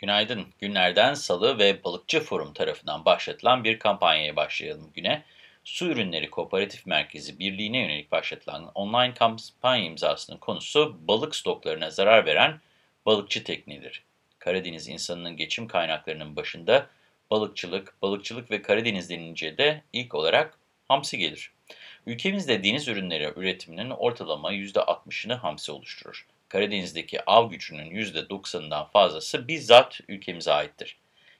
Günaydın. Günlerden Salı ve Balıkçı Forum tarafından başlatılan bir kampanyaya başlayalım güne. Su Ürünleri Kooperatif Merkezi Birliği'ne yönelik başlatılan online kampanya imzasının konusu balık stoklarına zarar veren balıkçı tekneleri. Karadeniz insanının geçim kaynaklarının başında balıkçılık, balıkçılık ve Karadeniz denince de ilk olarak hamsi gelir. Ülkemizde deniz ürünleri üretiminin ortalama %60'ını hamsi oluşturur. Karadeniz'deki av gücünün %90'ından fazlası bizzat ülkemize aittir.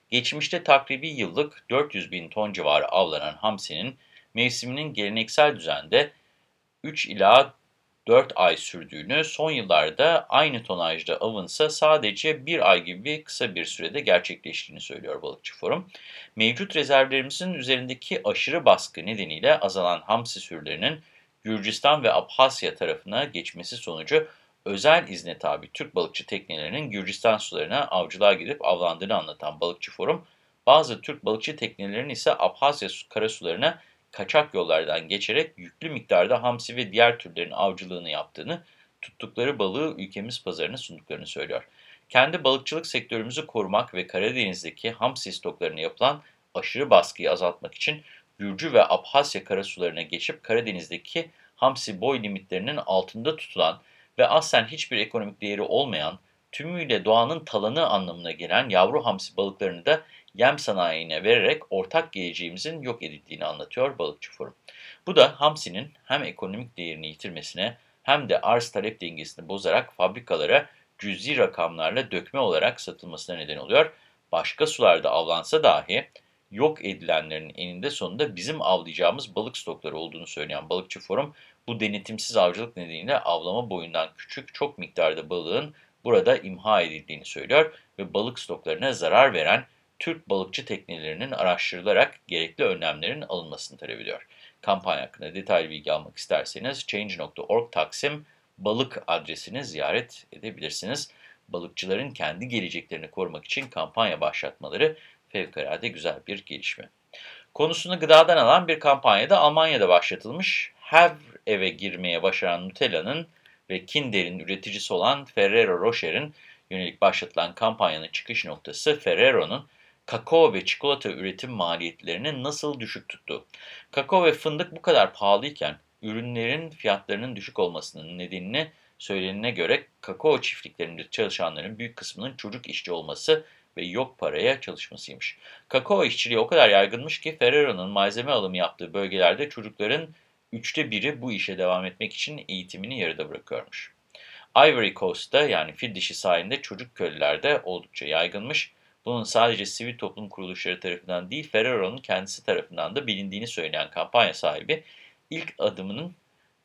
Geçmişte takribi yıllık 400 bin ton civarı avlanan hamsinin mevsiminin geleneksel düzende 3 ila 4 ay sürdüğünü, son yıllarda aynı tonajda avınsa sadece 1 ay gibi kısa bir sürede gerçekleştiğini söylüyor Balıkçı Forum. Mevcut rezervlerimizin üzerindeki aşırı baskı nedeniyle azalan hamsi sürülerinin Gürcistan ve Abhasya tarafına geçmesi sonucu özel izne tabi Türk balıkçı teknelerinin Gürcistan sularına avcılığa gidip avlandığını anlatan Balıkçı Forum, bazı Türk balıkçı teknelerinin ise Abhasya karasularına kaçak yollardan geçerek yüklü miktarda hamsi ve diğer türlerin avcılığını yaptığını, tuttukları balığı ülkemiz pazarına sunduklarını söylüyor. Kendi balıkçılık sektörümüzü korumak ve Karadeniz'deki hamsi stoklarına yapılan aşırı baskıyı azaltmak için Gürcü ve Abhasya karasularına geçip Karadeniz'deki hamsi boy limitlerinin altında tutulan ve aslen hiçbir ekonomik değeri olmayan, tümüyle doğanın talanı anlamına gelen yavru hamsi balıklarını da yem sanayine vererek ortak geleceğimizin yok edildiğini anlatıyor Balıkçı Forum. Bu da hamsinin hem ekonomik değerini yitirmesine hem de arz talep dengesini bozarak fabrikalara cüzi rakamlarla dökme olarak satılmasına neden oluyor. Başka sularda avlansa dahi yok edilenlerin eninde sonunda bizim avlayacağımız balık stokları olduğunu söyleyen Balıkçı Forum, bu denetimsiz avcılık nedeniyle avlama boyundan küçük çok miktarda balığın burada imha edildiğini söylüyor ve balık stoklarına zarar veren Türk balıkçı teknelerinin araştırılarak gerekli önlemlerin alınmasını talep ediyor. Kampanya hakkında detaylı bilgi almak isterseniz change.org taksim balık adresini ziyaret edebilirsiniz. Balıkçıların kendi geleceklerini korumak için kampanya başlatmaları fevkalade güzel bir gelişme. Konusunu gıdadan alan bir kampanya da Almanya'da başlatılmış. Her eve girmeye başaran Nutella'nın ve Kinder'in üreticisi olan Ferrero Rocher'in yönelik başlatılan kampanyanın çıkış noktası Ferrero'nun kakao ve çikolata üretim maliyetlerini nasıl düşük tuttu? Kakao ve fındık bu kadar pahalıyken ürünlerin fiyatlarının düşük olmasının nedenini söylenene göre kakao çiftliklerinde çalışanların büyük kısmının çocuk işçi olması ve yok paraya çalışmasıymış. Kakao işçiliği o kadar yaygınmış ki Ferrero'nun malzeme alımı yaptığı bölgelerde çocukların üçte biri bu işe devam etmek için eğitimini yarıda bırakıyormuş. Ivory Coast'ta yani fil dişi sahilinde çocuk köylüler de oldukça yaygınmış. Bunun sadece sivil toplum kuruluşları tarafından değil Ferrero'nun kendisi tarafından da bilindiğini söyleyen kampanya sahibi ilk adımının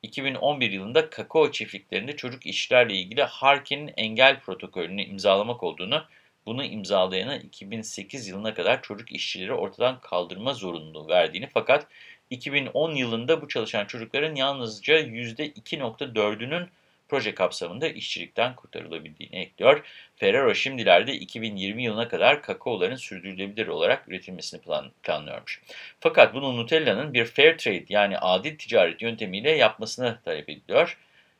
2011 yılında kakao çiftliklerinde çocuk işçilerle ilgili Harkin'in engel protokolünü imzalamak olduğunu bunu imzalayana 2008 yılına kadar çocuk işçileri ortadan kaldırma zorunluluğu verdiğini fakat 2010 yılında bu çalışan çocukların yalnızca %2.4'ünün proje kapsamında işçilikten kurtarılabildiğini ekliyor. Ferrero şimdilerde 2020 yılına kadar kakaoların sürdürülebilir olarak üretilmesini plan planlıyormuş. Fakat bunu Nutella'nın bir fair trade yani adil ticaret yöntemiyle yapmasını talep ediliyor.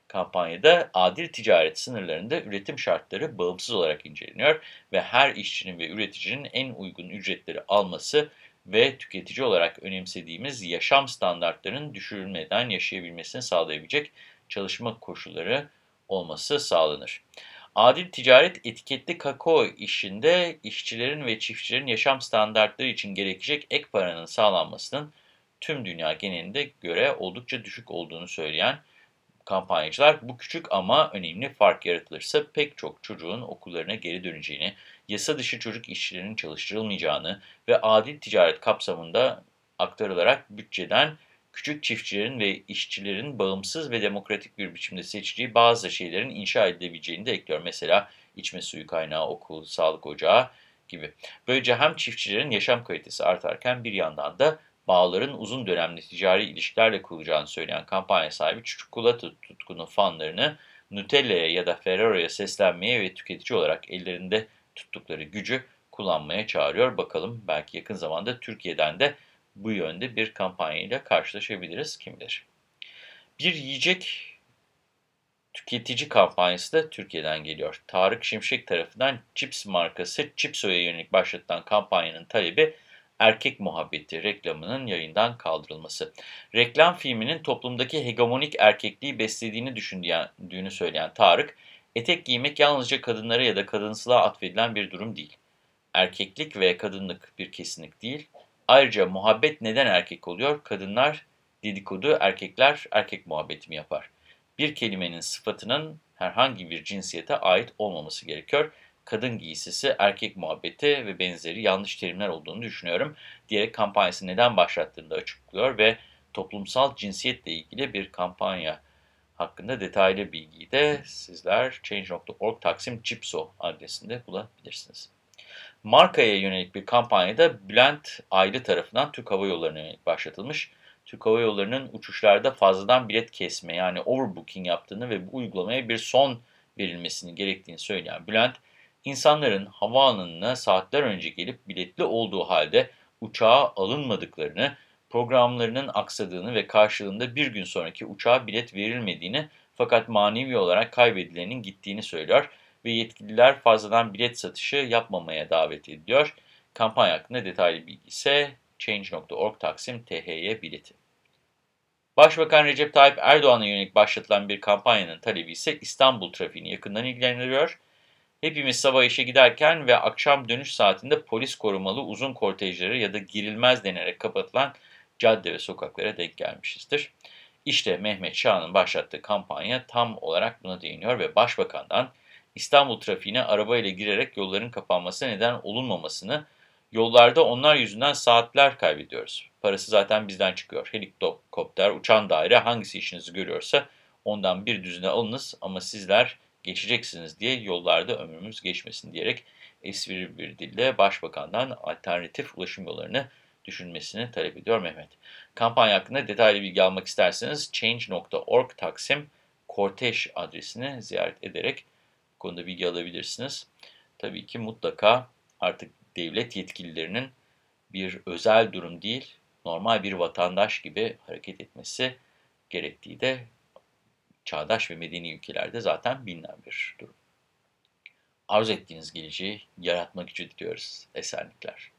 Kampanyada adil ticaret sınırlarında üretim şartları bağımsız olarak inceleniyor ve her işçinin ve üreticinin en uygun ücretleri alması ve tüketici olarak önemsediğimiz yaşam standartlarının düşürülmeden yaşayabilmesini sağlayabilecek çalışma koşulları olması sağlanır. Adil ticaret etiketli kakao işinde işçilerin ve çiftçilerin yaşam standartları için gerekecek ek paranın sağlanmasının tüm dünya genelinde göre oldukça düşük olduğunu söyleyen kampanyacılar bu küçük ama önemli fark yaratılırsa pek çok çocuğun okullarına geri döneceğini, yasa dışı çocuk işçilerinin çalıştırılmayacağını ve adil ticaret kapsamında aktarılarak bütçeden küçük çiftçilerin ve işçilerin bağımsız ve demokratik bir biçimde seçeceği bazı şeylerin inşa edilebileceğini de ekliyor. Mesela içme suyu kaynağı, okul, sağlık ocağı gibi. Böylece hem çiftçilerin yaşam kalitesi artarken bir yandan da bağların uzun dönemli ticari ilişkilerle kurulacağını söyleyen kampanya sahibi çikolata tutkunu fanlarını Nutella'ya ya da Ferrero'ya seslenmeye ve tüketici olarak ellerinde tuttukları gücü kullanmaya çağırıyor. Bakalım belki yakın zamanda Türkiye'den de bu yönde bir kampanyayla karşılaşabiliriz kim. Bir yiyecek Tüketici kampanyası da Türkiye'den geliyor. Tarık Şimşek tarafından Chips markası Chipso'ya yönelik başlatılan kampanyanın talebi erkek muhabbeti reklamının yayından kaldırılması. Reklam filminin toplumdaki hegemonik erkekliği beslediğini düşündüğünü söyleyen Tarık, etek giymek yalnızca kadınlara ya da kadınsılığa atfedilen bir durum değil. Erkeklik ve kadınlık bir kesinlik değil. Ayrıca muhabbet neden erkek oluyor? Kadınlar dedikodu, erkekler erkek muhabbeti mi yapar? Bir kelimenin sıfatının herhangi bir cinsiyete ait olmaması gerekiyor kadın giysisi, erkek muhabbeti ve benzeri yanlış terimler olduğunu düşünüyorum diyerek kampanyası neden başlattığını da açıklıyor ve toplumsal cinsiyetle ilgili bir kampanya hakkında detaylı bilgiyi de sizler change.org Taksim Cipso adresinde bulabilirsiniz. Markaya yönelik bir kampanyada Bülent Aylı tarafından Türk Hava Yolları'na yönelik başlatılmış. Türk Hava Yolları'nın uçuşlarda fazladan bilet kesme yani overbooking yaptığını ve bu uygulamaya bir son verilmesini gerektiğini söyleyen Bülent, İnsanların havaalanına saatler önce gelip biletli olduğu halde uçağa alınmadıklarını, programlarının aksadığını ve karşılığında bir gün sonraki uçağa bilet verilmediğini fakat manevi olarak kaybedilenin gittiğini söylüyor ve yetkililer fazladan bilet satışı yapmamaya davet ediliyor. Kampanya hakkında detaylı bilgi ise change.org Taksim THY bileti. Başbakan Recep Tayyip Erdoğan'a yönelik başlatılan bir kampanyanın talebi ise İstanbul trafiğini yakından ilgilendiriyor. Hepimiz sabah işe giderken ve akşam dönüş saatinde polis korumalı uzun kortejlere ya da girilmez denerek kapatılan cadde ve sokaklara denk gelmişizdir. İşte Mehmet Şah'ın başlattığı kampanya tam olarak buna değiniyor ve Başbakan'dan İstanbul trafiğine arabayla girerek yolların kapanması neden olunmamasını, yollarda onlar yüzünden saatler kaybediyoruz. Parası zaten bizden çıkıyor. Helikopter, uçan daire hangisi işinizi görüyorsa ondan bir düzine alınız ama sizler geçeceksiniz diye yollarda ömrümüz geçmesin diyerek esprili bir dille Başbakan'dan alternatif ulaşım yollarını düşünmesini talep ediyor Mehmet. Kampanya hakkında detaylı bilgi almak isterseniz change.org Taksim Korteş adresini ziyaret ederek bu konuda bilgi alabilirsiniz. Tabii ki mutlaka artık devlet yetkililerinin bir özel durum değil, normal bir vatandaş gibi hareket etmesi gerektiği de çağdaş ve medeni ülkelerde zaten bilinen bir durum. Arzu ettiğiniz geleceği yaratmak için diliyoruz. Esenlikler.